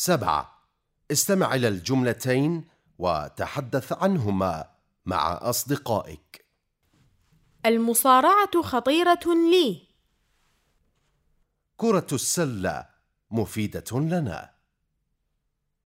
سبعة. استمع إلى الجملتين وتحدث عنهما مع أصدقائك. المصارعة خطيرة لي. كرة السلة مفيدة لنا.